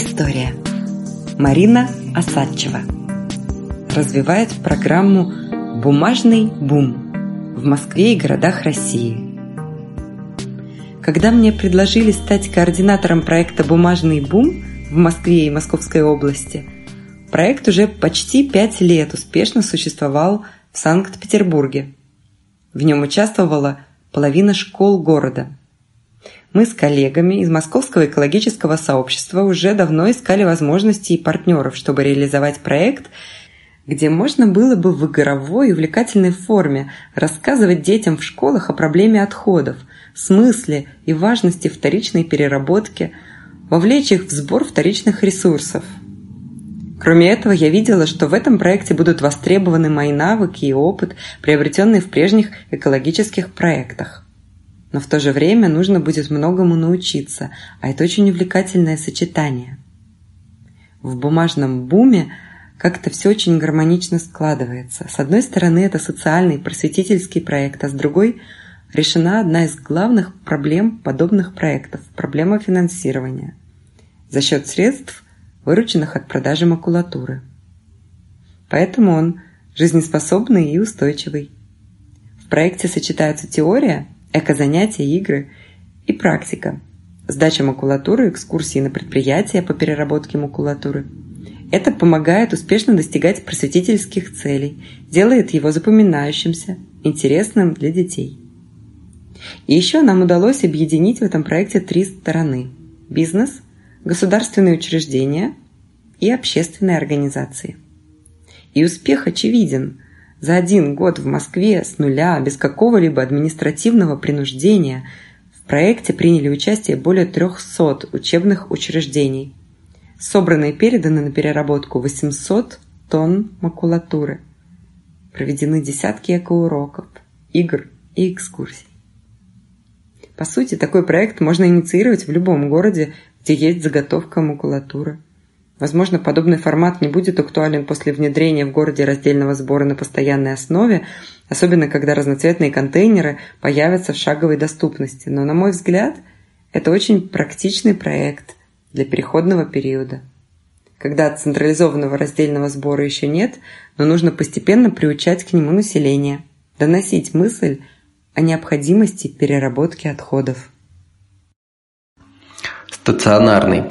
История. Марина Осадчева развивает программу «Бумажный бум» в Москве и городах России. Когда мне предложили стать координатором проекта «Бумажный бум» в Москве и Московской области, проект уже почти пять лет успешно существовал в Санкт-Петербурге. В нем участвовала половина школ города – мы с коллегами из Московского экологического сообщества уже давно искали возможности и партнеров, чтобы реализовать проект, где можно было бы в игровой и увлекательной форме рассказывать детям в школах о проблеме отходов, смысле и важности вторичной переработки, вовлечь их в сбор вторичных ресурсов. Кроме этого, я видела, что в этом проекте будут востребованы мои навыки и опыт, приобретенные в прежних экологических проектах но в то же время нужно будет многому научиться, а это очень увлекательное сочетание. В бумажном буме как-то все очень гармонично складывается. С одной стороны, это социальный просветительский проект, а с другой решена одна из главных проблем подобных проектов – проблема финансирования за счет средств, вырученных от продажи макулатуры. Поэтому он жизнеспособный и устойчивый. В проекте сочетаются теория – эко-занятия, игры и практика. Сдача макулатуры, экскурсии на предприятия по переработке макулатуры. Это помогает успешно достигать просветительских целей, делает его запоминающимся, интересным для детей. И еще нам удалось объединить в этом проекте три стороны – бизнес, государственные учреждения и общественные организации. И успех очевиден – за один год в Москве с нуля, без какого-либо административного принуждения, в проекте приняли участие более 300 учебных учреждений. Собраны и переданы на переработку 800 тонн макулатуры. Проведены десятки экоуроков, игр и экскурсий. По сути, такой проект можно инициировать в любом городе, где есть заготовка макулатуры – Возможно, подобный формат не будет актуален после внедрения в городе раздельного сбора на постоянной основе, особенно когда разноцветные контейнеры появятся в шаговой доступности. Но, на мой взгляд, это очень практичный проект для переходного периода. Когда централизованного раздельного сбора еще нет, но нужно постепенно приучать к нему население, доносить мысль о необходимости переработки отходов. Стационарный